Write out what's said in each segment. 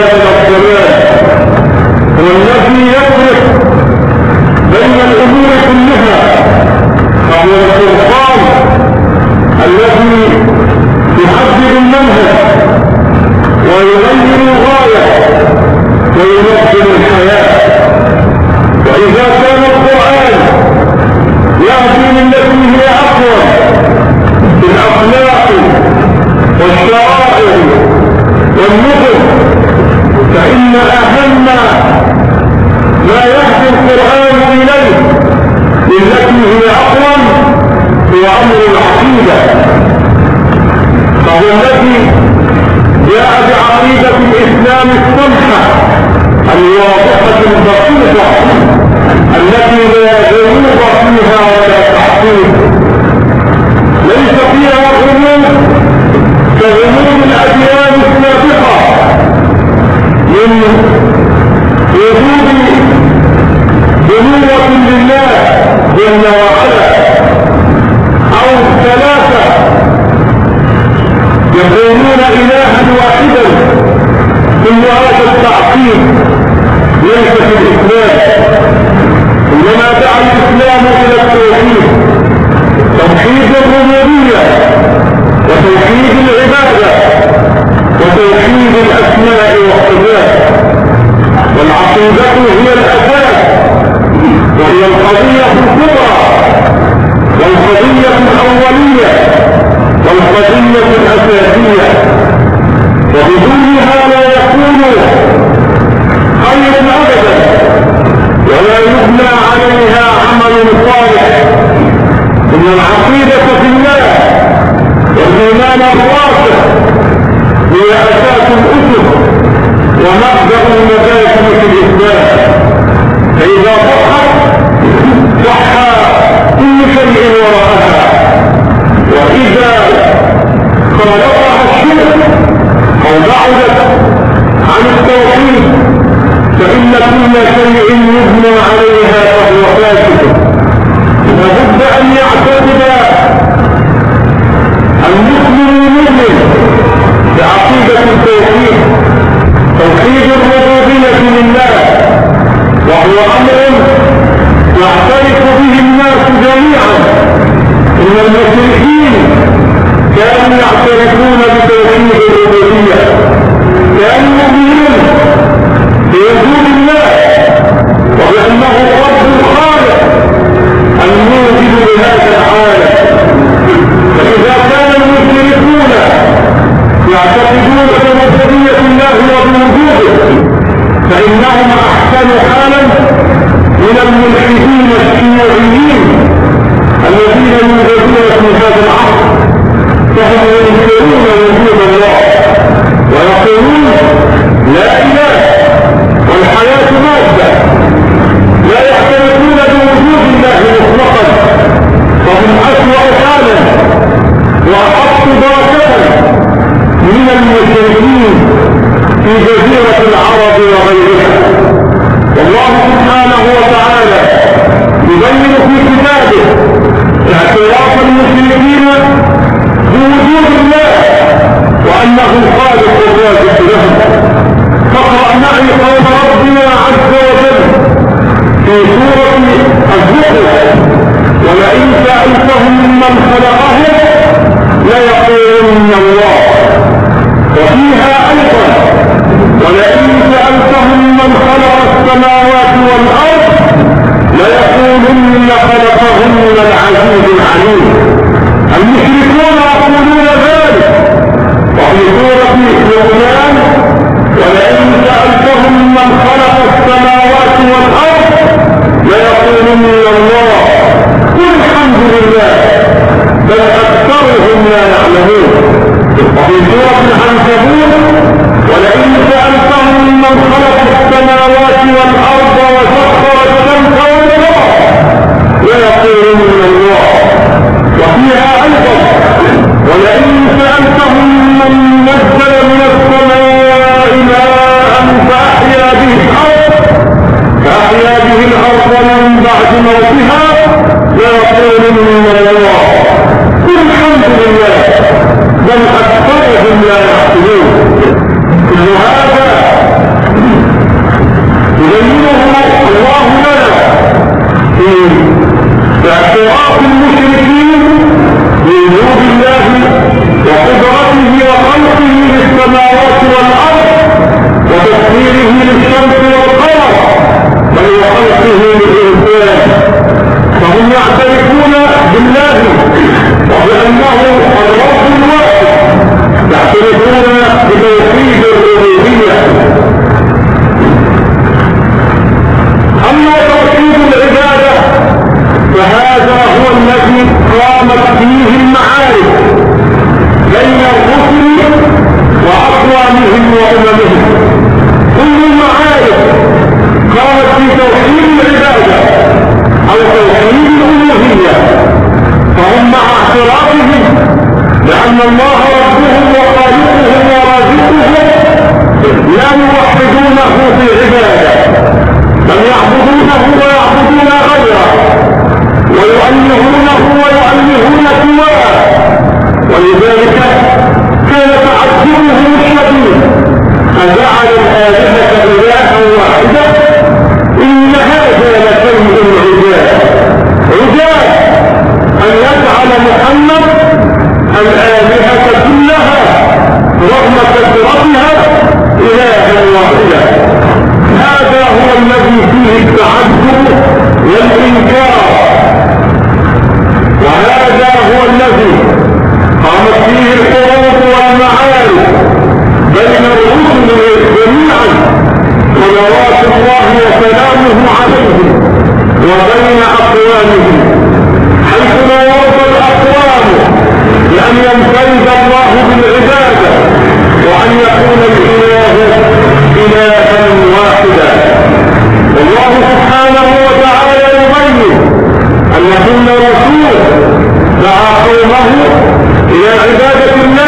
من الضلال والنفي قضية أساسية. وبدونها لا يكون خير أبدا. ولا يبنى عليها عمل صالح. إن العقيدة في الله والإيمان الراسخ هي أساس الأسر ومبدأ المبادئ في الإسلام. فإذا فلو الشرك أو بعدت عن التوحيد فان كل شيء يبنى عليها فهو فاسد لابد ان يعتقد المسلم المؤمن بعقيده التوحيد توحيد الربوبيه لله وهو أمر يعترف به الناس جميعا. إن المسلم كانوا يعترفون بتوحيد الربوبية. كانوا مؤمنين بوجود الله وبأنه رب الخالق الموجد لهذا العالم. فإذا كان المشركون يعتقدون بربوبية الله وبوجوده فإنهم أحسن حالا من الملحدين الشيوعيين الذين ينزلون في جزيرة العرب وغيرها والله سبحانه وتعالى بوجود الله وأنه الخالق الرازق لهم فاقرا معي قول ربنا عز وجل في سورة الزخرف ولئن سألتهم من خلقهم ليقولن الله. وفيها أيضا ولئن سألتهم من خلق السماوات والأرض ليقولن خلقهن العزيز العليم. المشركون يقولون وفي سورة لقمان ولئن سألتهم من خلق السماوات والأرض ليقولن الله قل الحمد لله بل أكثرهم لا يعلمون. وفي سورة العنكبوت ولئن سألتهم من خلق السماوات والأرض وسخر الشمس والقمر ليقولن الله. وفيها أيضا ولئن ليقولن الله قل الحمد لله بل أكثرهم لا يعقلون كل هذا يبينه الله لنا في اعتراف المشركين بوجود الله وقدرته وخلقه للسماوات والارض وتسخيره للشمس والقمر بل وخلقه فهم يعترفون بالله وبانه الرب الواحد. يعترفون بتوحيد الألوهية. أما توحيد العبادة فهذا هو الذي قامت فيه المعارك بين الرسل وأقوامهم وأممهم كل المعارك قامت في توحيد العباده أو توحيد الالوهيه فهم مع اعترافهم لأن الله ربهم وخالقهم ورازقهم لا يوحدونه في عباده بل يعبدونه ويعبدون غيره ويؤلهونه ويؤلهون سواه ولذلك كان تعجبهم الشديد فجعل الآلهة إلها واحدة محمد الآلهة كلها رغم كثرتها إلها واحدا هذا هو الذي فيه التعجب والإنكار. وهذا هو الذي قامت فيه الحروب والمعارك بين الرسل جميعا صلوات الله وسلامه عليهم وبين أقوامهم بأن ينفرد الله بالعبادة وأن يكون الإله إلها واحدا. والله سبحانه وتعالى يبين أن كل رسول دعا قومه إلى عبادة الله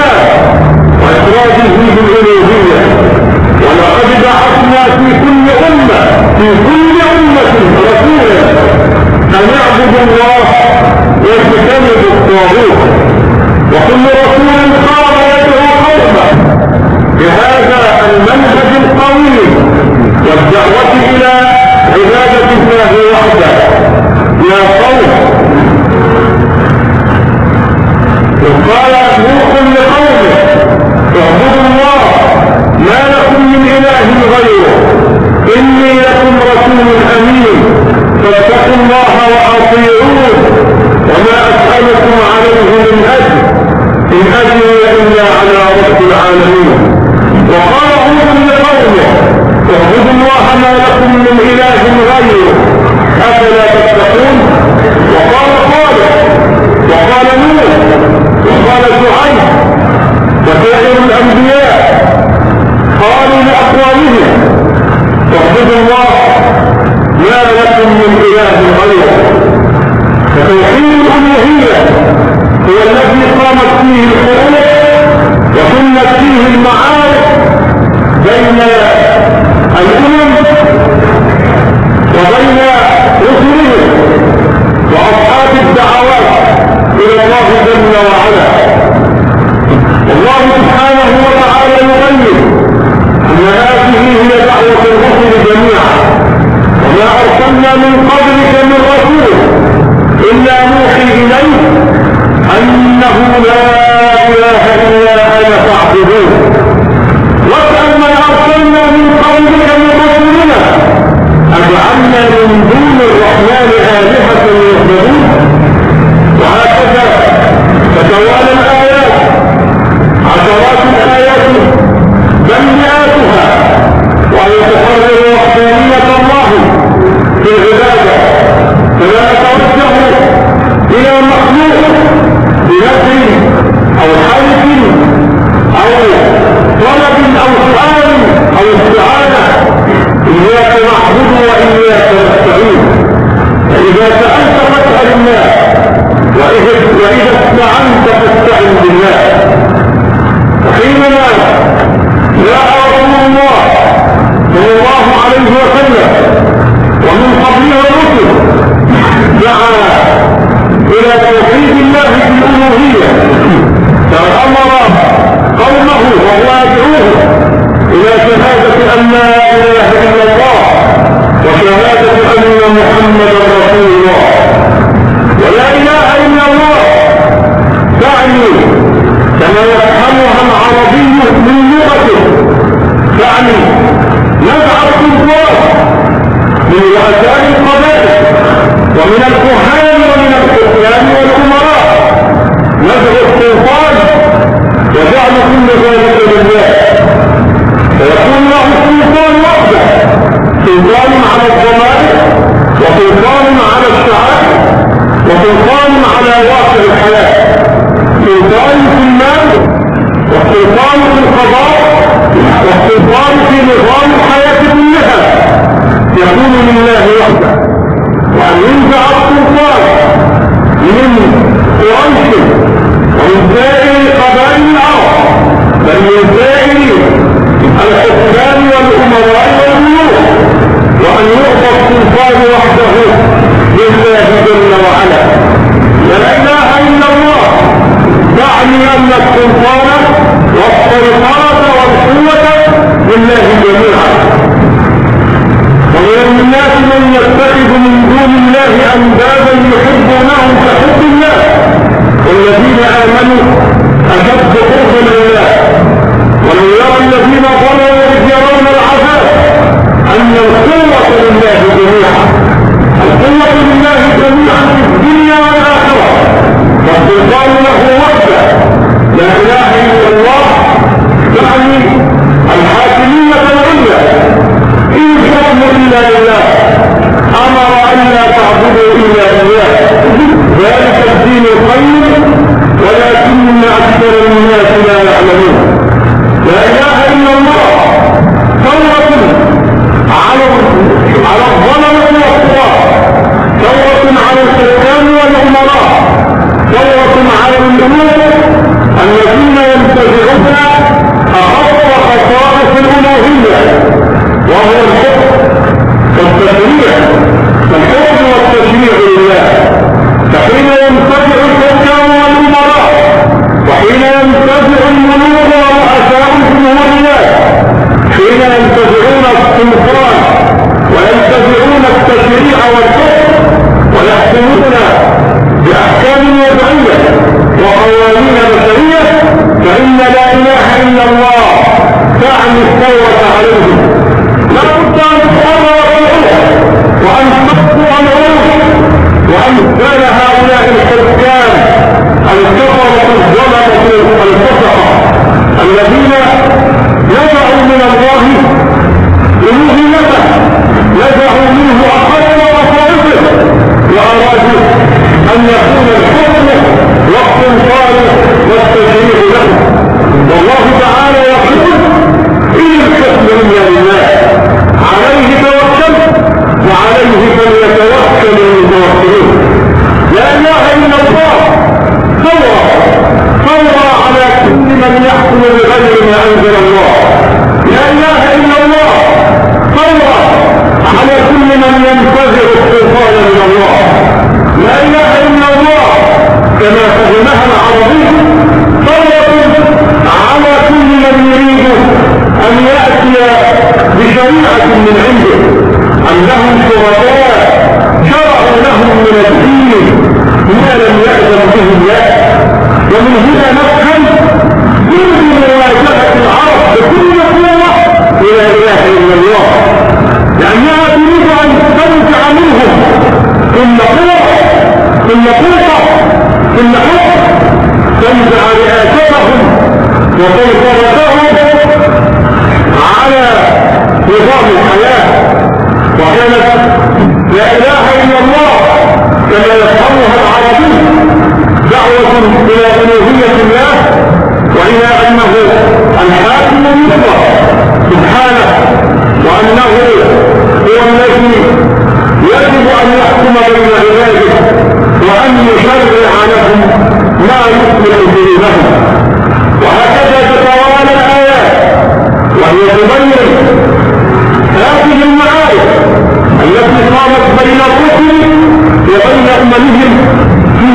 وهكذا تتوالى الآيات عشرات الآيات بل مئاتها ويتحرر وحدانية الله في العبادة فلا ترجع إلى مخلوق بنفس أو حرف أو طلب أو سؤال أو استعانة إياك نعبد وإياك نستعين فإذا سألت فإذا استعنت فاستعن بالله. حينما جاء رسول الله صلى الله عليه وسلم ومن قبلها الرسل دعا إلى توحيد الله في الألوهية. فأمر قومه وهو يدعوه إلى شهادة أن لا إله إلا الله وشهادة أن محمدا العربي كما يفهمها العربي من لغته. يعني نزع الضباط من رؤساء القبائل ومن الكهان ومن السفيان والأمراء. نزع السلطان وجعل كل ذلك لله. فيكون له سلطان وحده. سلطان على الضمائر وسلطان على الشعائر وسلطان على واقع الحياة. سلطان في المال وسلطان في القضاء وسلطان في نظام الحياة كلها. يكون لله وحده وأن ينزع السلطان من قريش ومن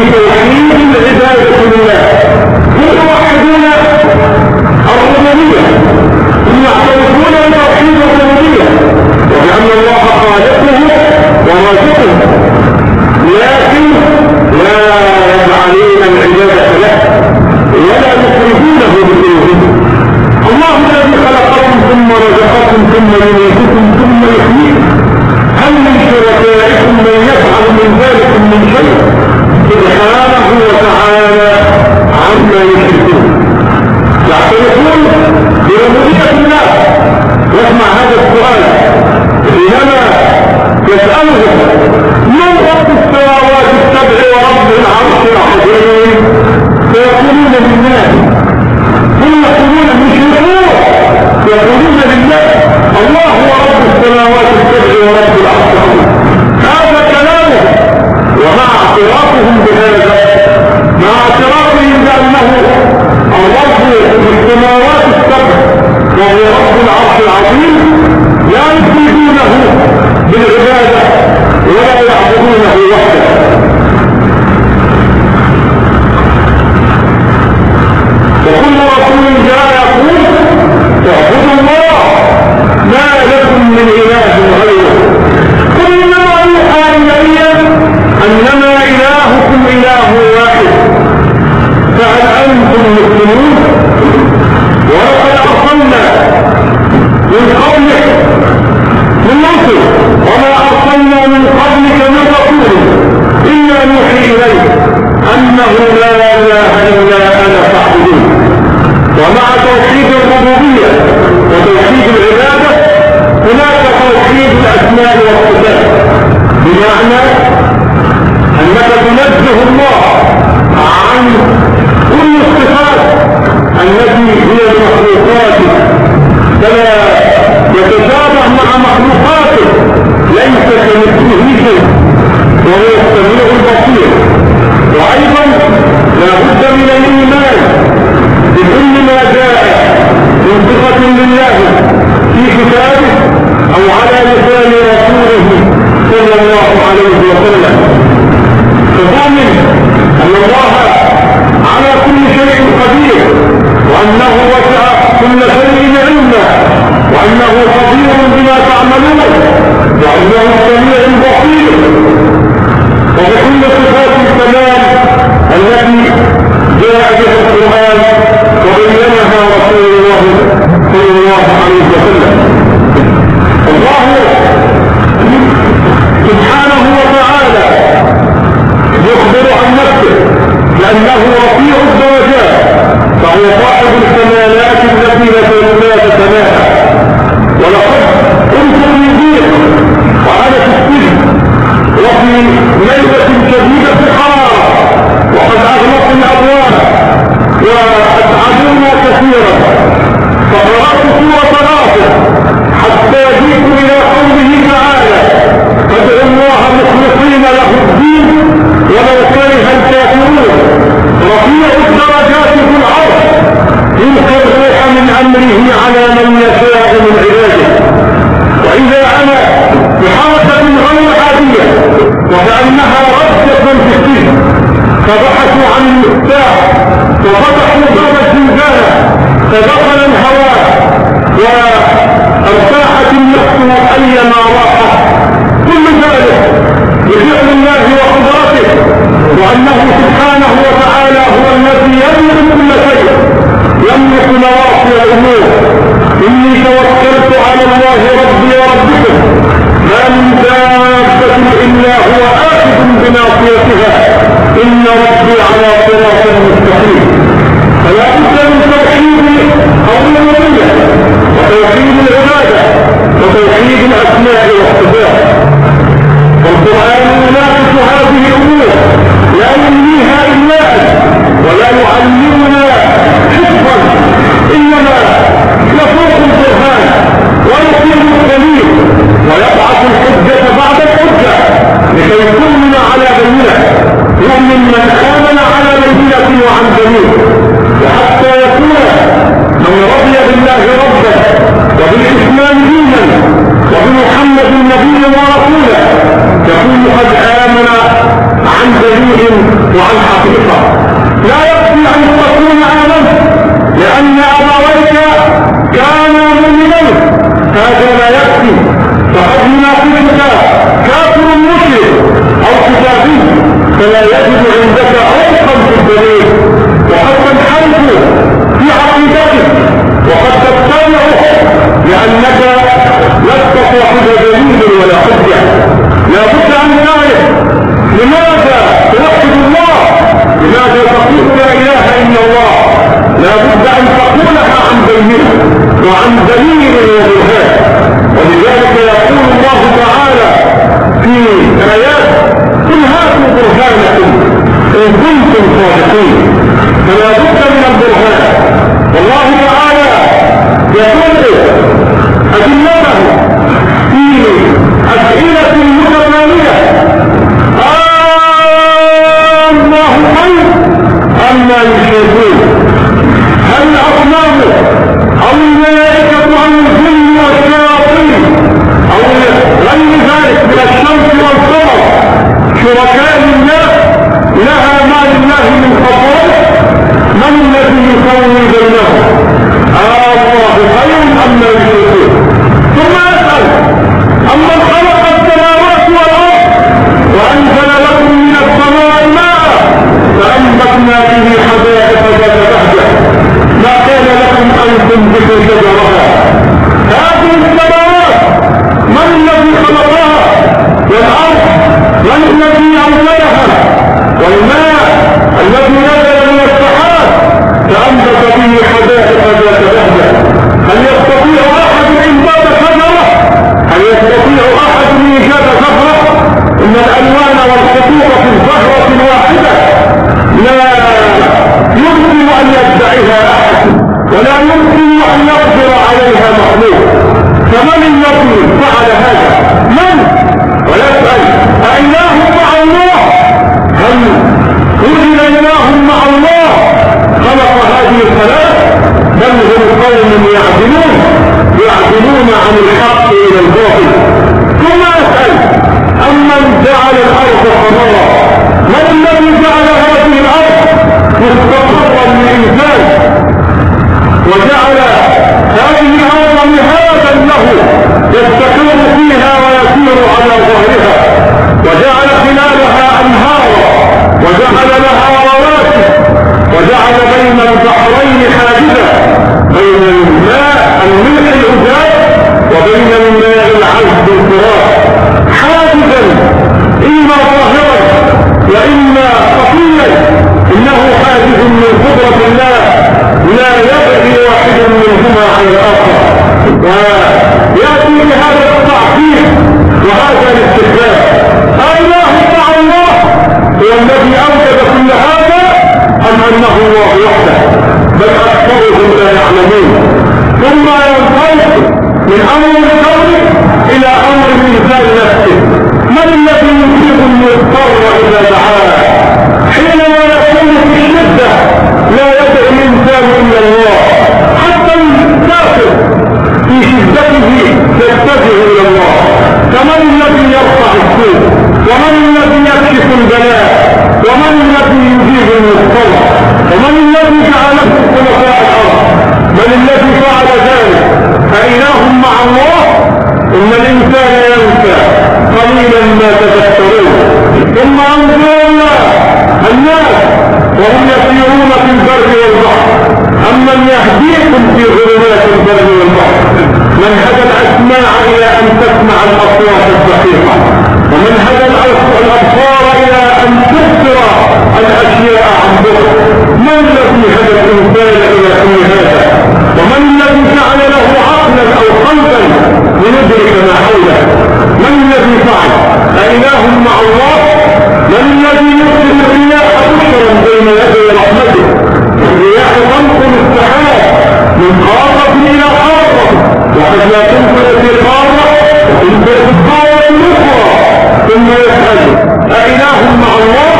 people يسألهم من رب السماوات السبع ورب العرش العظيم. فيقولون لله ثم يقولون مشركون. يقولون بالعبادة ولا يعبدونه وحده بمعنى أنك تنزه الله فبحثوا عن المفتاح وفتحوا باب الزنزانة فدخل الهواء وارتاحت النفس أيما راحت كل ذلك بفعل الله وقدرته وأنه سبحانه وتعالى هو الذي يملك كل شيء يملك نواصي الأمور. إني توكلت على الله ربي وربكم ما من دابة إلا هو آخذ بناصيتها. إن ربي على صراط مستقيم. فلا بد من توحيد أولوية وتوحيد العبادة وتوحيد الأسماء والصفات. والقرآن يناقش هذه الأمور. لا يمنيها إلا ولا يعلمنا حفظا. إنما يفوق القرآن ويقيم الدليل ويبعث الحجة بعد الحجة لكي تؤمن على بينة يؤمن من آمن على بينة وعن دليل وحتى يكون من رضي بالله ربا وبالإسلام دينا وبمحمد نبيا ورسولا يكون قد آمن عن دليل وعن حقيقة. لا يكفي أن تكون آمنت لأن أبويك كانا مؤمنين هذا لا يكفي. فلا يجد عندك عمقا في الدليل وقد تنحرف في عقيدتك وقد تتبعه لأنك لست صاحب دليل ولا حجة. لا بد أن نعرف لماذا توحد الله. لماذا تقول لا إله إلا الله. لا بد أن تقولها عن بينه وعن دليل وبرهان ولذلك يقول الله تعالى في آيات قل هاتوا برهانكم إن صادقين فلا بد من البرهان. والله تعالى يقول أدلته في أسئلة متمالية الله خير أما يشركون هل أصنام أو الملائكة أو الجن والشياطين؟ أو غير ذلك من الشمس والقمر؟ شركاء من الذي يسوي بينهم؟ الله خير أما يشركون ثم يسأل أمن خلق السماوات والأرض وأنزل لكم من السماء ماء فأنبتنا به حدائق ذات بهجة. ما كان لكم أن تنبتوا شجرها؟ هذه السماوات من الذي خلقها؟ والأرض من الذي أنزلها؟ والماء في الزهرة الواحدة لا يمكن أن يدعيها أحد ولا يمكن أن يقدر عليها مخلوق. فمن الذي فعل هذا؟ من؟ ويسأل. أإله مع الله. هل وجد إله مع الله. خلق هذه الثلاث بل هم قوم يعدلون. يعدلون عن الحق إلى الباطل. ثم يسأل. أمن جعل الأرض قرارا من الذي جعل هذه الأرض مستقرا للإنسان وجعل هذه الأرض مهادا له يستقر فيها ويسير على ظهرها وجعل خلالها أنهارا وجعل لها رواسي وجعل بين البحرين حاجزا بين الماء لا يبغي واحد منهما على الآخر ويأتي بهذا التعقيد وهذا الاستخدام أإله مع الله. هو الذي أوجد كل هذا أم أنه الله وحده؟ بل أكثرهم لا يعلمون. ثم ينطلق من أمر الكون إلى أمر الإنسان نفسه. من الذي يجيب المضطر إذا دعاه؟ حينما يكون في شدة لا الله حتى الكافر في شدته يتجه إلى الله فمن الذي يرفع السوء ومن الذي يكشف البلاء ومن الذي يجيب المضطر ومن الذي جعله خلفاء الأرض بل الذي فعل ذلك أإله مع الله إن الإنسان ينسى قليلا ما تذكرون ثم أنظروا الناس وهم يسيرون في البر والبحر. أمن يهديكم في ظلمات البر والبحر؟ من هدى الأسماع إلى أن تسمع الأصوات الدقيقة. ومن هدى الأبصار إلى أن تبصر الأشياء عن بعد. من الذي هدى الإنسان إلى كل هذا؟ ومن الذي جعل له عقلا أو قلبا لندرك ما حوله؟ من الذي فعل؟ أإله مع الله؟ من الذي يرسل من قارة إلى قارة وقد لا تنقل في قارة وتنقل في القارة الأخرى ثم يسأل أإله مع الله؟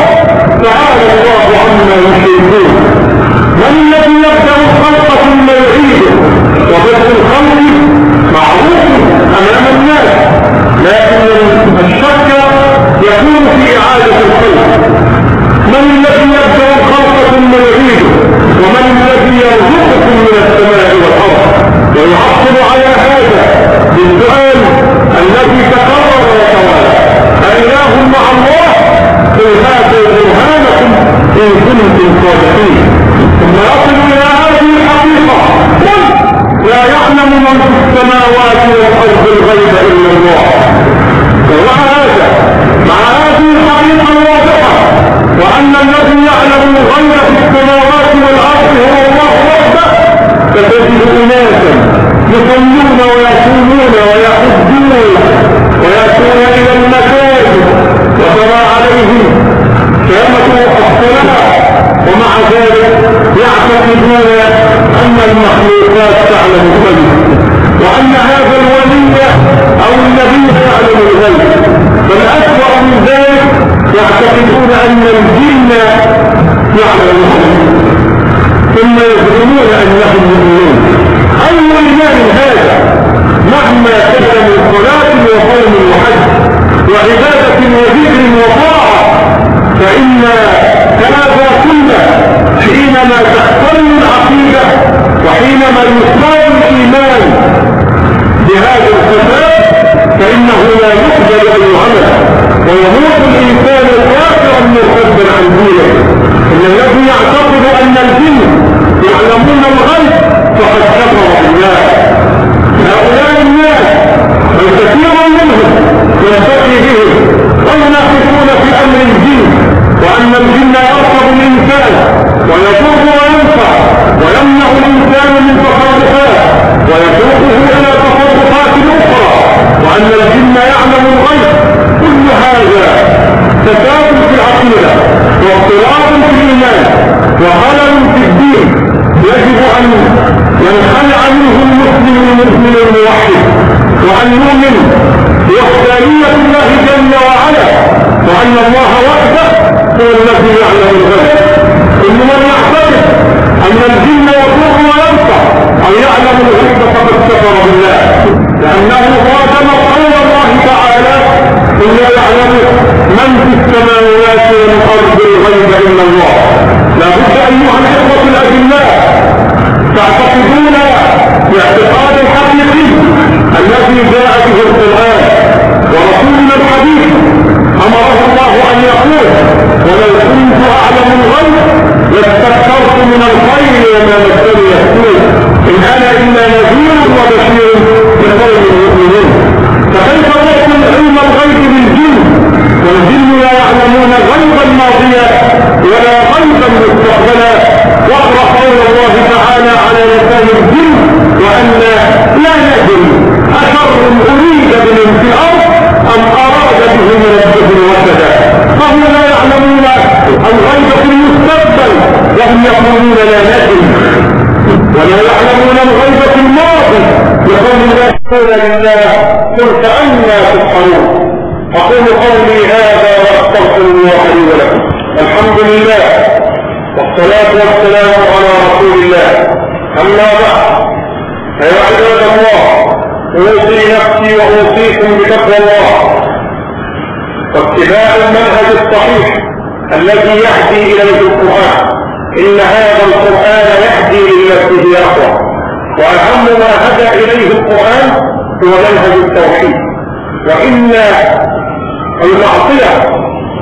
تعالى الله عما يشركون. من الذي يبدأ الخلق ثم يعيده؟ وبدء الخلق معروف أمام الناس. لكن الشك يكون في إعادة الخلق. من الذي يبدأ الخلق ثم يعيده ومن الذي يرزقكم من السماء والأرض ويعقب على هذا بالسؤال الذي تكرر وتوالى أإله مع الله قل هاتوا برهانكم إن كنتم صادقين. ثم يصل إلى هذه الحقيقة. قل لا يعلم من في السماوات والأرض الغيب إلا الله. ومع هذا مع هذه الحقيقة الواضحة وأن الذي يعلم الغيب في السماوات والأرض هو الله وحده فتجد أناسا يصلون ويصومون ويحجون ويأتون إلى المساجد وترى عليهم كامة الصلاة ومع ذلك يعتقدون أن المخلوقات تعلم الغيب وأن هذا الولي أو النبي يعلم الغيب. بل أسوأ من ذلك يعتقدون أن الجن يعلم الغيب. ثم يزعمون أنهم مؤمنون. أي إيمان هذا؟ مهما كان من صلاة وصوم وحج وعبادة وذكر وطاعة فإن هذا كله حينما تختل العقيدة وحينما يصاب الإيمان بهذا الفساد فإنه لا يقبل أي عمل ويموت الإنسان كافرا مرتدا عن دينه. الذي يعتقد أن الجن يعلمون الغيب فقد كفر بالله هؤلاء الناس الكثير منهم يلتقي بهم وينافقون في أمر الجن وأن الجن يركب الإنسان ويضر وينفع ويمنع الإنسان من تصرفات ويسوقه إلى تصرفات أخرى وأن الجن يعلم الغيب كل هذا فساد في العقيدة واضطراب في الإيمان وخلل في الدين يجب أن ينخلع منه المسلم المؤمن الموحد وأن يؤمن بوحدانية الله جل وعلا وأن الله وحده هو الذي يعلم الغيب؟ كل من يعتقد أن الجن يضر وينفع أو يعلم الغيب فقد كفر بالله. لأنه قادم قول الله تعالى قل لا يعلم من في السماوات والأرض الغيب إلا الله. لا بد أيها الإخوة الأجلاء تعتقدون باعتقاد الحقيقي الذي جاء به القرآن ورسولنا الحديث أمره الله أن يقول ولو كنت أعلم الغيب لاستكثرت من الخير وما مسني يسوء إن أنا إلا نذير وبشير لقوم المؤمنين فكيف نأكل علم الغيب بالجن؟ والجن لا يعلمون غيبا ماضيا ولا غيبا مستقبلا واقرأ قول الله تعالى على لسان الجن وأن لا ندري أشر أريد بمن في الأرض أم أراد بهم ربهم رشدا فهم لا يعلمون الغيب في المستقبل وهم يقولون لا ندري ولا يعلمون الغيب في الماضي يقول لا يقول لله قل فأنا تسحرون أقول قولي هذا وأستغفر الله لي ولكم. الحمد لله والصلاة والسلام على رسول الله. أما بعد فيا عباد الله. أوصي نفسي وأوصيكم بتقوى الله. واتباع المنهج الصحيح الذي يهدي إلى القرآن. إن هذا القرآن يهدي للتي هي أقوى. وأهم ما هدى إليه القرآن هو منهج التوحيد. وإن المعصية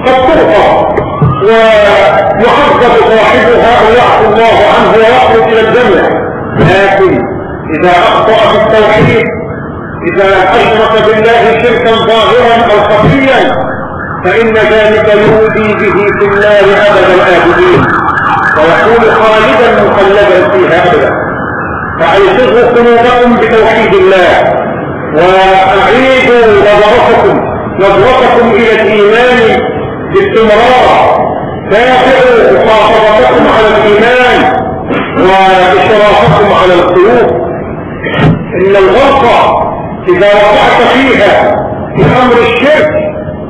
قد تغفر. ويعذب صاحبها ويعفو الله عنه ويخرج إلى الجنة. لكن إذا أخطأ في التوحيد إذا أشرك بالله شركا ظاهرا أو خفيا فإن ذلك يؤذي به في النار أبد الآبدين. ويكون خالدا مخلدا فيها أبدا. فأيقظوا قلوبكم بتوحيد الله وأعيدوا نظرتكم نظرتكم إلى الإيمان باستمرار. تابعوا محافظتكم على الإيمان وإشرافكم على القلوب. إن الغلطة إذا وقعت فيها في أمر الشرك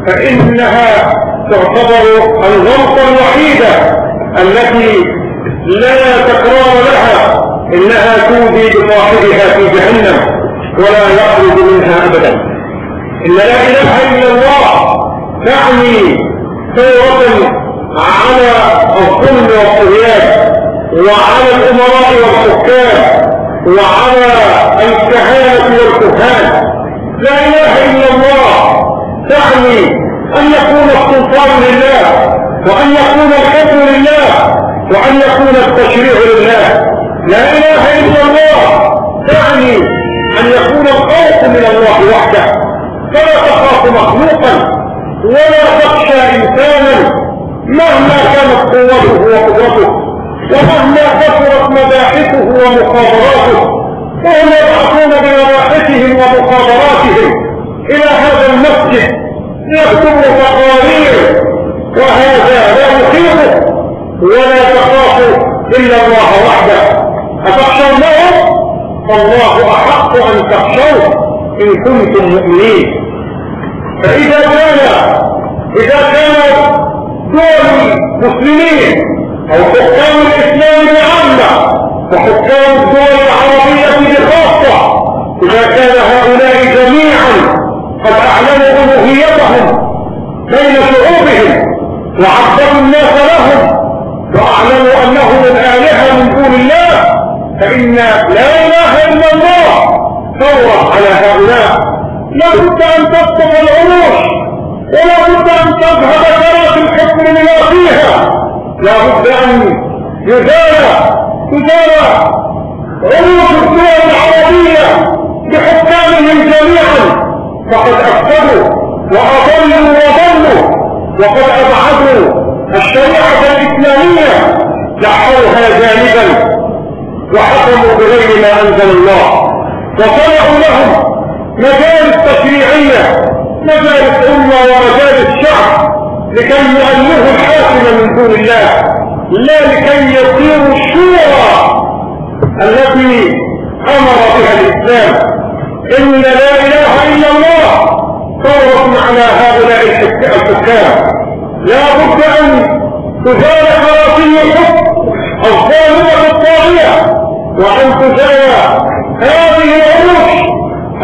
فإنها تعتبر الغلطة الوحيدة التي لا تكرار لها إنها توفي بصاحبها في جهنم ولا يخرج منها أبدا. إن لا إله إلا الله تعني ثورة على الظلم والطغيان وعلى الأمراء والحكام وعلى الكهانة والكهان. لا إله إلا الله تعني أن يكون السلطان لله وأن يكون الحكم لله وأن يكون التشريع لله. لا إله إلا الله تعني أن يكون الخوف من الله وحده. فلا تخاف مخلوقا ولا تخشى إنسانا مهما كانت قوته وقدرته ومهما كثرت مباحثه ومخابراته فهم يبعثون بمباحثهم ومخابراتهم إلى هذا المسجد يكتبوا تقارير وهذا لا يخيبه ولا تخاف إلا الله وحده. اتخشونهم فالله أحق أن تخشوه إن كنتم مؤمنين. فإذا كان إذا كان دول المسلمين أو حكام الإسلام بعامة وحكام الدول العربية بخاصة إذا كان هؤلاء جميعا قد أعلنوا ألوهيتهم بين شعوبهم وعبدوا الناس لهم وأعلنوا أنهم الآلهة من دون الله فإن لا إله إلا الله ثورة على هؤلاء لابد أن تسقط العروش. ولا بد أن تذهب ثلاث الحكم لما فيها. لا بد أن يزال يزال عروض الدول العربية بحكامهم جميعا. فقد أفسدوا وأضلوا وضلوا. وقد أبعدوا الشريعة الإسلامية. دعوها جانبا. وحكموا بغير ما أنزل الله. وصنعوا لهم مجالس تشريعية مجالس أمة ومجالس شعب لكي يؤلهوا الحاكم من دون الله لا لكي يصيروا الشورى التي أمر بها الإسلام. إن لا إله إلا الله صورة على هؤلاء الحكام. لا بد أن تزال كراسي الحكم الظالمة الطاغية وأن تزال هذه العروش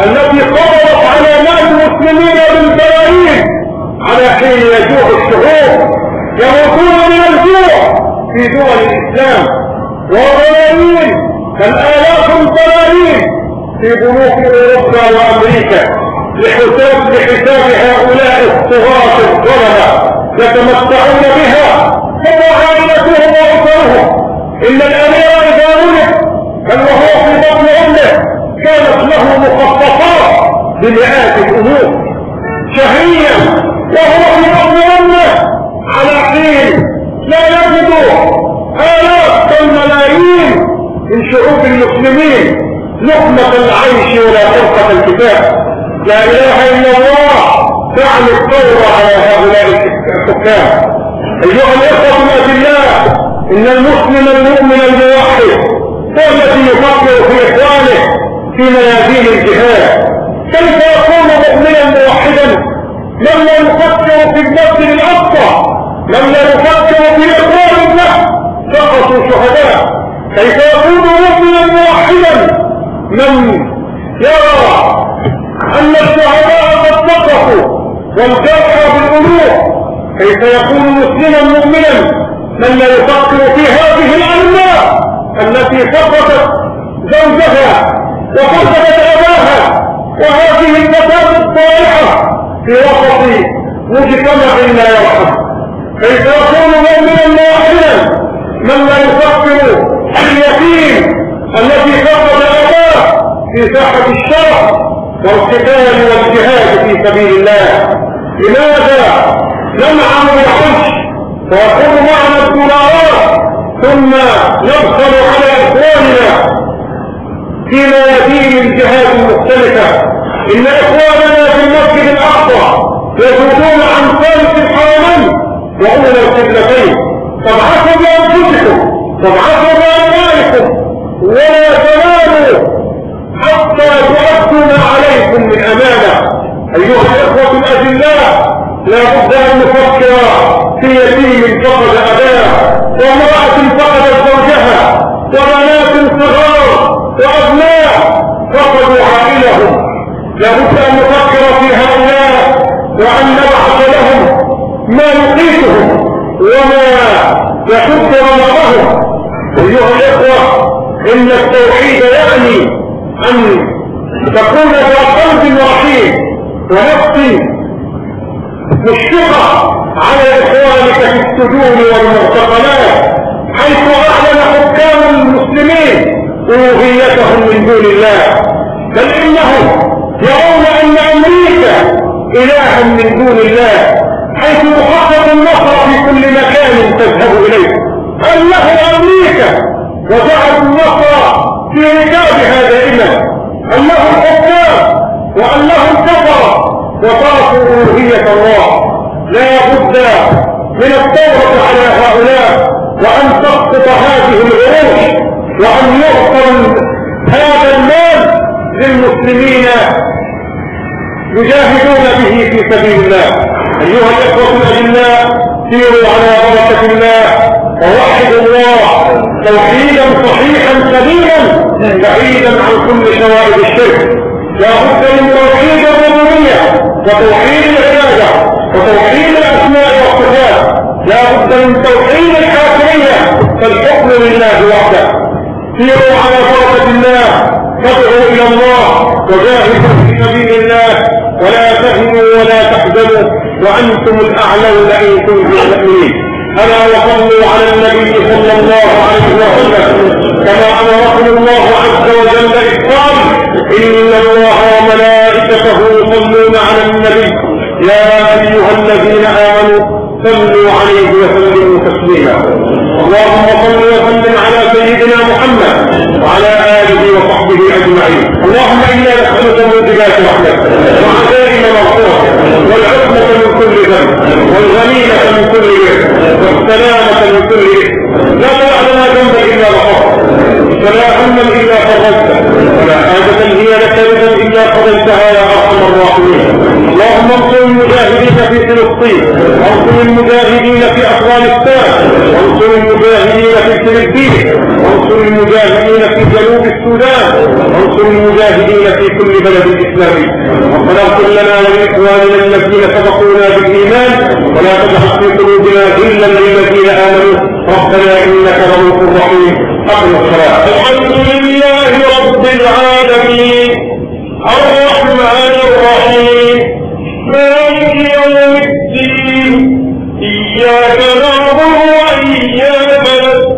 التي قبضت على مال المسلمين بالبلايين على حين يجوع الشعوب يموتون من الجوع في دول الاسلام وملايين بل الاف البلايين في بنوك أوروبا وأمريكا لحساب لحساب هؤلاء الطغاة الظلمة يتمتعون بها هم عائلتهم واسرهم إن الأمير اذا ولد بل وهو في بطن أمه كانت له مخصصات بمئات الأمور. شهريا وهو في بطن على حين لا يجد آلاف بل ملايين من شعوب المسلمين لقمة العيش ولا فرقة الكتاب. لا إله إلا الله تعني الثورة على هؤلاء الحكام. أيها الإخوة الأدلاء إن المسلم المؤمن الموحد هو الذي يفكر في إخوانه في ميادين الجهاد. كيف يكون مؤمنا موحدا؟ لما يفكر في المسجد الأقصى لما يفكر سقطوا شهداء كيف يكون مؤمنا موحدا من يرى أن الشهداء قد سقطوا والجرحى بالقلوب كيف يكون مسلما مؤمنا من لا يفكر في هذه الانواع التي سقطت زوجها وكسبت أباها؟ وهذه الفتاة الصالحة في وسط مجتمع لا يرحم. كيف يكون مؤمنا واحدا من لا يفكر اليتيم الذي فقد ساحة الشرع والقتال والجهاد في سبيل الله. لماذا ننعم بالحج ويكون معنا الدولارات ثم نبخل على إخواننا في ميادين الجهاد المختلفة؟ إن إخواننا في المسجد الأقصى يسودون عن ثالث الحرمين وأولى القبلتين. فابعثوا بأنفسكم فابعثوا باموالكم ولا تنالوا حتى تؤدوا ما عليكم من امانه أيها الإخوة الأجلاء لا بد أن نفكر في يتيم فقد أباه وامرأة فقدت زوجها وبنات صغار وأبناء فقدوا عائلهم. لا بد أن نفكر في هؤلاء وأن نبعث لهم ما يقيتهم وما يحب رمضهم أيها الإخوة إن التوحيد يعني أن تكون ذا قلب رحيم ونفس مشفقة على إخوانك في السجون والمعتقلات حيث أعلن حكام المسلمين ألوهيتهم من دون الله. بل إنهم يرون أن أمريكا إلها من دون الله حيث تحقق النصر في كل مكان تذهب إليه. أنه أمريكا وجعلوا النصر في ركابها دائما أنه الحكام وأنهم كفر وتركوا ألوهية الله. لا بد من الثورة على هؤلاء وأن تسقط هذه العروش وأن يغفر هذا المال للمسلمين. يجاهدون به في سبيل الله. أيها الإخوة الأجلاء سيروا على بركة الله. ووحدوا الله توحيدا صحيحا سليما بعيدا عن كل شوائب الشرك. لا بد من توحيد الربوبية وتوحيد العبادة وتوحيد الأسماء والصفات. لا بد من توحيد الحاكمية فالحكم لله وحده. سيروا على بركة الله فادعوا إلى الله وجاهدوا في سبيل الله. ولا تهنوا ولا تحزنوا وأنتم الأعلون إن كنتم مؤمنين. ألا وصلوا على النبي صلى الله عليه وسلم كما أمركم الله عز وجل قال إن الله وملائكته يصلون على النبي. يا أيها الذين آمنوا صلوا عليه وسلموا تسليما. اللهم صل وسلم على سيدنا محمد وعلى آله وصحبه أجمعين. اللهم إنا نسألك موجبات رحمتك وعزائم مغفرتك والعصمة من كل ذنب والغنيمة من كل إثم والسلامة من كل إثم لا تدع لنا ذنبا إلا غفرت. ولا هما إلا فرجته ولا حاجة هي لك رزا إلا قضيتها يا أرحم الراحمين اللهم انصر المجاهدين في فلسطين وانصر المجاهدين في أفغانستان وانصر المجاهدين في الفلبين وانصر المجاهدين في جنوب السودان وانصر المجاهدين في كل بلد إسلامي. ربنا اغفر لنا ولإخواننا الذين سبقونا بالإيمان ولا تجعل في قلوبنا غلا للذين آمنوا. ربنا إنك رؤوف رحيم. أقم الصلاة. الحمد لله رب العالمين.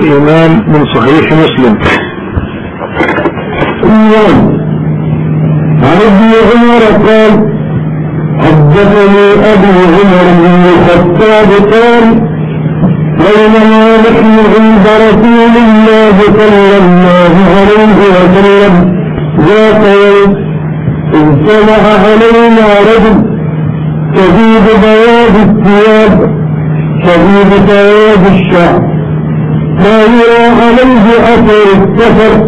الإيمان من صحيح مسلم. عن ابن عمر قال حدثني ابي عمر بن الخطاب قال بينما نحن عند رسول الله صلى الله عليه وسلم ذات يوم اجتمع علينا رجل شديد بياض الثياب شديد بياض الشعر. لا يرى عليه اثر السفر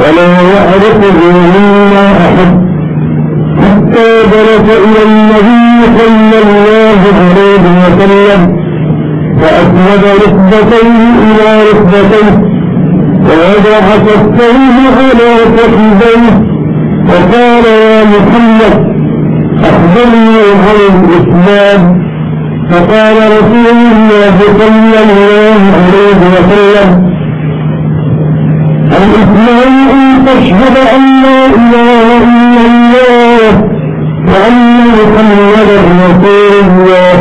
ولا يعرفه مما احب حتى جلس إلى النبي صلى الله عليه وسلم فأسند ركبتيه إلى ركبتيه ووضع كفيه على فخذيه وقال يا محمد أخبرني عن الإسلام. فقال رسول الله صلى الله عليه وسلم الإسلام أن تشهد أن لا إله إلا الله وأن محمدا رسول الله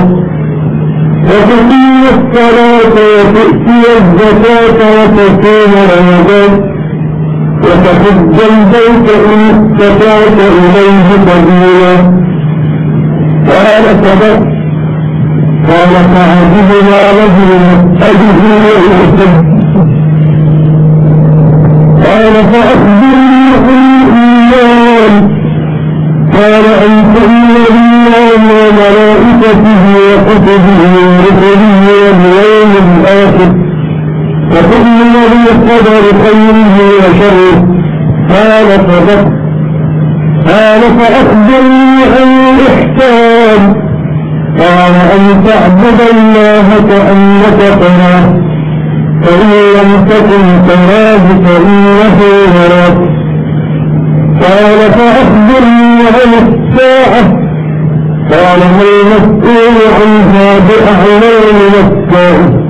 وتقيم الصلاة وتؤتي الزكاة وتصوم رمضان وتحج البيت إن استطعت إليه سبيلا. قال صدقت قال فعجبنا رجل ويحب قال فأخبرني عن الإيمان قال أن تؤمن بالله وملائكته وكتبه ورسله واليوم الآخر. وتؤمن بالقدر خيره وشره. قال صدقت قال فأخبرني عن الإحسان. قال أن تعبد الله كأنك تراه فإن لم تكن تراه فإنه يراك. قال فأخبرني عن الساعة. قال ما المسؤول عنها بأعلم من السائل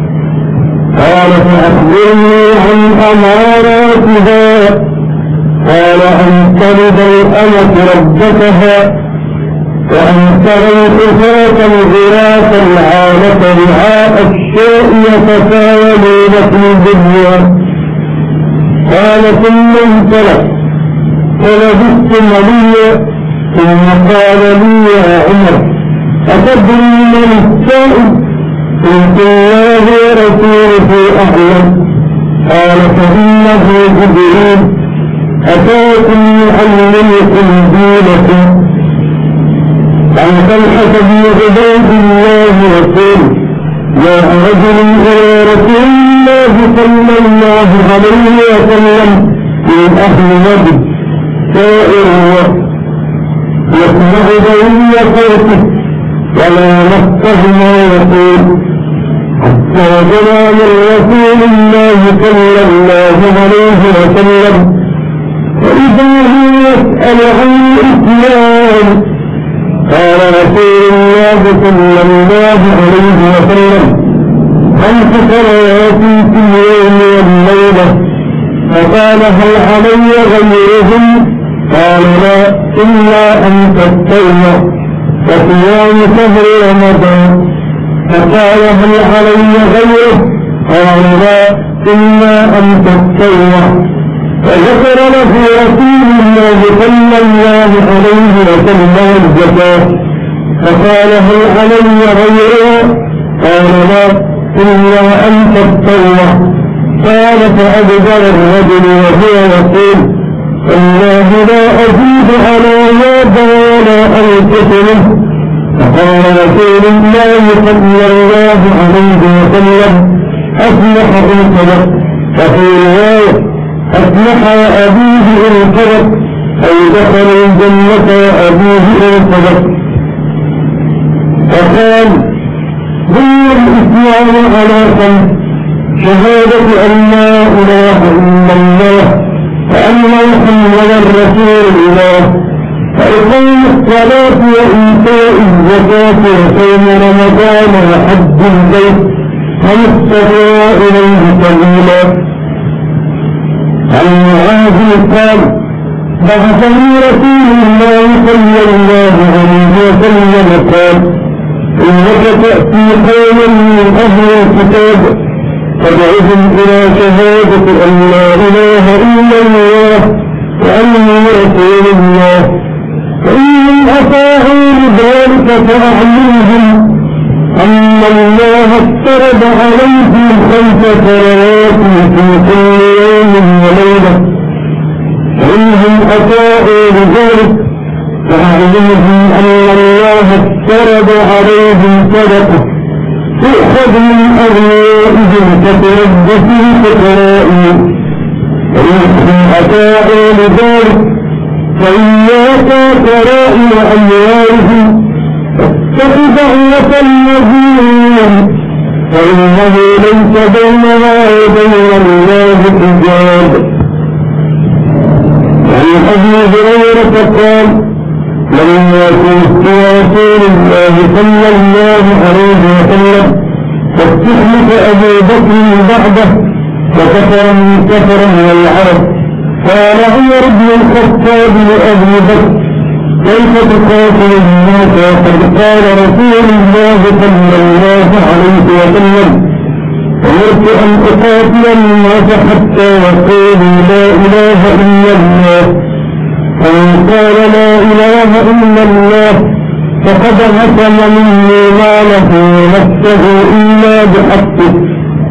قال فأخبرني عن أماراتها. قال أن تلد الأمة ربتها وأن تروا الحفاة الغراة العالة رعاء الشاء يتساءلون في الدنيا. قال ثم انطلق فلبثت مليا ثم قال لي يا عمر أتدري من السائل قلت الله ورسوله أعلم. قال فإنه جبريل أتاكم يعلمكم دينكم؟ عن طلحة بن عبيد الله يقول جاء رجل إلى رسول الله صلى الله عليه وسلم من أهل نجد سائر الوقت يسمع بين صوته ولا نفقه ما يقول حتى جاء من رسول الله صلى الله عليه وسلم. وإذا هو يسأل عن الإسلام قال رسول الله صلى الله عليه وسلم خمس صلوات في اليوم والليلة فقال هل علي غيرهم؟ قال لا إلا أن تستوى وصيام شهر رمضان. فقال هل علي غيره؟ قال لا إلا أن تستوى فذكر له رسول الله صلى الله عليه وسلم الزكاة. فقال هل علي غيرها قال لا إلا أن تتطوع قال فأدبر الرجل وهو يقول الله لا أزيد على هذا ولا أنقص منه. فقال رسول الله صلى الله عليه وسلم أصلح إن صدق وفي رواية أصلح أبيه إن أي دخل الجنة أبيه إن وقال بني الإسلام على خمس شهادة أن لا إله إلا الله وأن محمدا رسول الله. وإقام الصلاة وإيتاء الزكاة وصوم رمضان وحج البيت ومن استطاع إليه سبيلا عن معاذ قال بعثني رسول الله صلى الله عليه وسلم قال إنك تأتي قوما من أهل الكتاب. فادعهم إلى شهادة أن لا إله إلا الله وأني رسول الله. فإن أطاعوا لذلك فأعلمهم أن الله افترض عليهم خمس صلوات في كل يوم وليلة. فإنهم أطاعوا لذلك فأعلمهم أن الله افترض عليهم صدقة. تؤخذ من أغنيائهم فترد في فقرائهم. وإنهم أطاعوا لذلك فإياك كرائم أموالهم. فاتخذ دعوة الذين فإنه ليس بينها وبين الله حجاب. وعن أبي هريرة قال لما كنت رسول الله صلى الله عليه وسلم واستخلف أبو بكر بعده وكفر من كفر من العرب. قال عمر بن الخطاب لأبي بكر كيف تقاتل الناس وقد قال رسول الله صلى الله عليه وسلم أمرت أن أقاتل الناس حتى يقولوا لا إله إلا الله فمن قال لا إله إلا الله فقد حكم مني ماله ونفسه إلا بحقه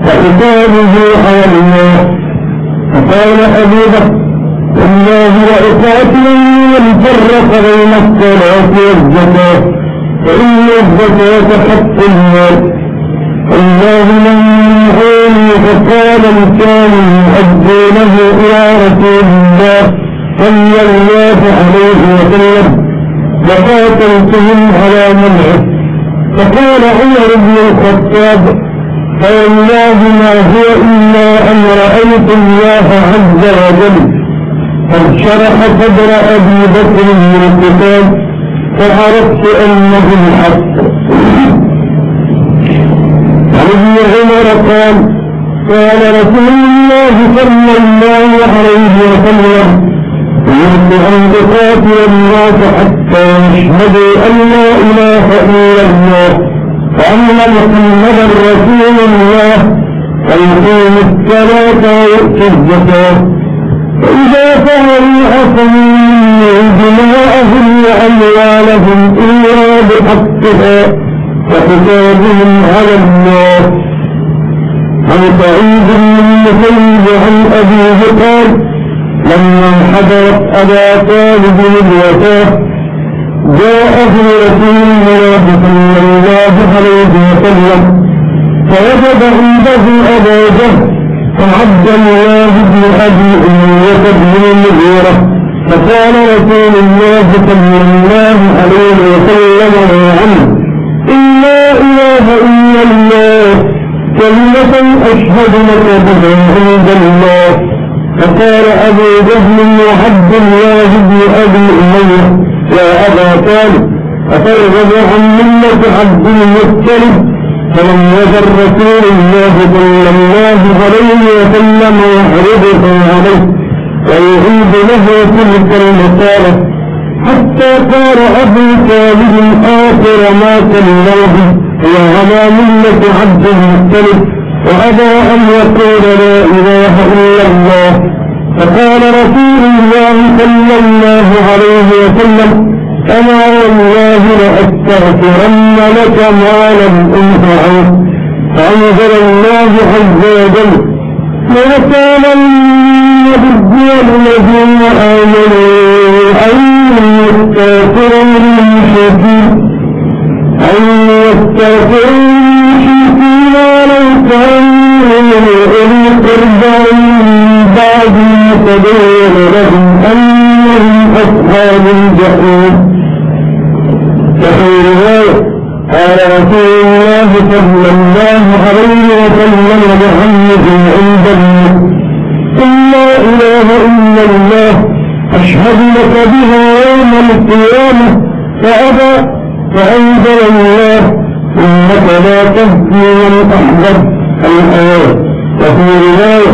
وحسابه على الله. فقال أبو بكر والله لأقاتل من فرق بين الصلاة والزكاة. فإن الزكاة حق المال الله من يعوني فقال كان يؤدونه إلى رسول الله صلى الله عليه وسلم. وقاتلتهم على منعه. فقال عمر بن الخطاب فوالله ما هو إلا أن رأيت الله عز وجل قد شرح صدر أبي بكر من القتال فعرفت أنه الحق. عن عمر قال قال رسول الله صلى الله عليه وسلم أمرت أن أقاتل الناس حتى يشهدوا أن لا إله إلا الله وأن محمدا رسول الله ويقيم الصلاة ويؤتي الزكاة. فإذا فعلوا أصلوا دماءهم وأموالهم إلا بحقها وحسابهم على الله عن سعيد بن مسيب عن أبيه قال لما حضرت أبا طالب الوفاة جاءه رسول الله صلى الله عليه وسلم فوجد عنده أبا جهل فعبد الله بن أبي أمية بن المغيرة فقال رسول الله صلى الله عليه وسلم عم إن لا إله إلا الله كلمة أشهد لك بها عند الله. فقال أبو جهل وعبد الله بن أبي أمية يا أبا طالب أترغب عن ملة عبد المطلب فلم يزل رسول الله صلى الله عليه وسلم يحرضه عليه ويعيد له تلك المقالة حتى قال أبو طالب آخر ما كالله وعلى ملة عبد المطلب وأبى أن يقول لا إله إلا الله. فقال رسول الله صلى الله عليه وسلم أنا والله لأستغفرن لك ما لم أنفعه. فأنزل الله عز وجل كان النبي الذين آمنوا أن يستغفروا للمشركين أن يستغفروا للمشركين ولو كانوا أولي قربى من بعد ما تبين لهم أنهم أصحاب الجحيم. وفي رواية قال رسول الله صلى الله عليه وسلم محمد عند إن لا إله إلا الله أشهد لك بها يوم القيامة فأبى فأنزل الله إنك لا تهدي من أحببت الآية وفي رواية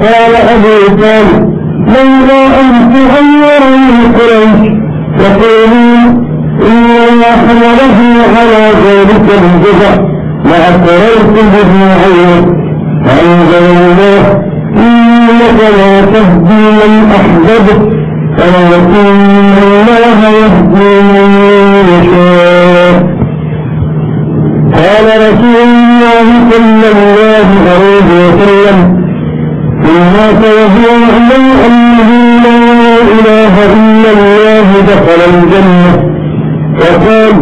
قال أبو طالب لولا أن تغيروا من قريش يقولون إنما حمله على ذلك الجزع لأقررت به عينه فأنزل الله إنك لا تهدي من أحببت ولكن الله يهدي من يشاء قال رسول الله صلى الله عليه وسلم الناس وهو يعلم أنه لا إله إلا الله دخل الجنة وقال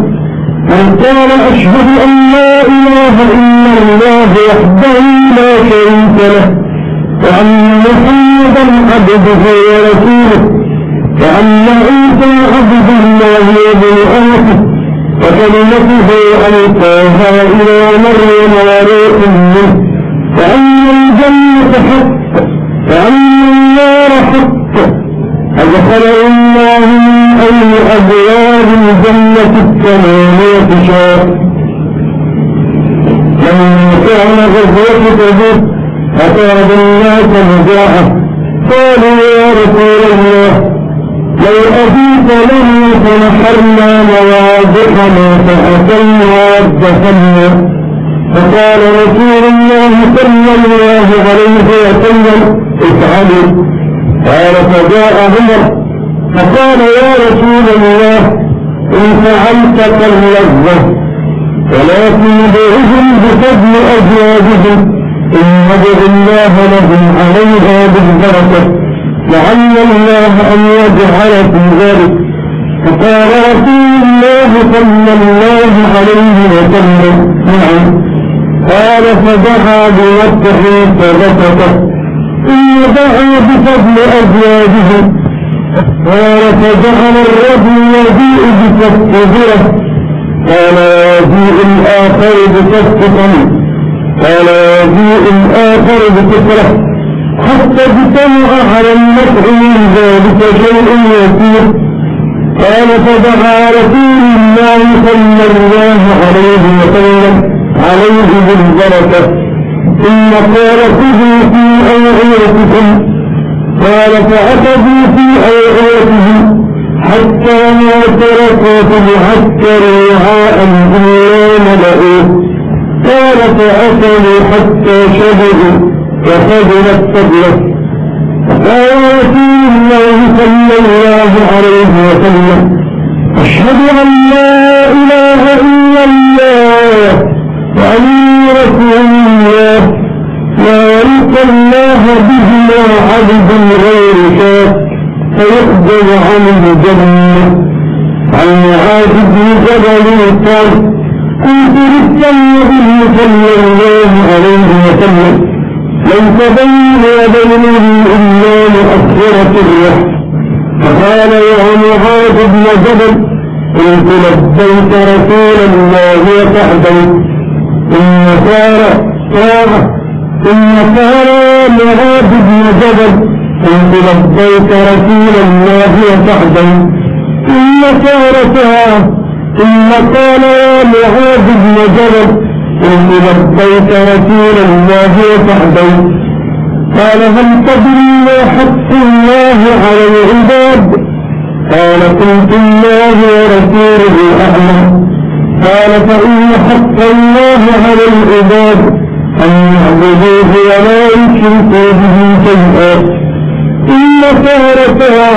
من قال أشهد أن لا إله إلا الله وحده لا شريك له وأن محمدا عبده ورسوله وأن عيسى عبد الله وابن وكلمته ألقاها إلى مريم وروح منه وأن الجنة حق وأن النار حق أدخل الله من أي أبواب الجنة الثمانية شاء لما كان غزوة تبوك أتعب الناس مجاعة قالوا يا رسول الله لو أبيت له فنحرنا مواضعنا فأكلنا وأدخلنا. فقال رسول الله صلى الله عليه وسلم افعلوا. قال فجاء عمر فقال يا رسول الله إن فعلت فاللذة ولكن بعهم بفضل أزواجهم إن ندعو الله لهم عليها بالبركة لعل الله أن يجعل في ذلك. فقال رسول الله صلى الله عليه وسلم نعم. قال فدعا بوقته فبسطه. ثم دعا بفضل أزواجه قال فجعل الرجل يجيء بكف قال يجيء الآخر بكف قال يجيء الآخر بكفره حتى اجتمع على النفع من ذلك شيء يسير. قال فدعا رسول الله صلى الله عليه وسلم عليه بالبركة. ثم قال خذوا في أوعيتكم قال فأخذوا في أوعيتهم حتى ما تركوا العسكر وعاء إلا ملئوه قال فأكلوا حتى شهدوا وخذلت فضله فقال رسول الله صلى الله عليه وسلم. أشهد أن لا إله إلا الله. وأني رسول الله لا يلقى الله بهما عبد غير شاك فيقبل عنه جنة عن معاذ بن جبل قال كنت للنبي صلى الله عليه وسلم. ليس بين وبينه إلا مؤخرة الريح فقال يا معاذ بن جبل قلت لبيك رسول الله وسعديك ثم صار يا معاذ بن جبل قلت لبيك رسول الله ثم صار ساعة ثم قال يا معاذ بن جبل قلت لبيك رسول الله وسعديك قال هل تدري ما حق الله. على العباد قال قلت الله ورسوله أعلم. قال فإن حق الله على العباد أن يعبدوه ولا يشركوا به شيئا. إن سهرتها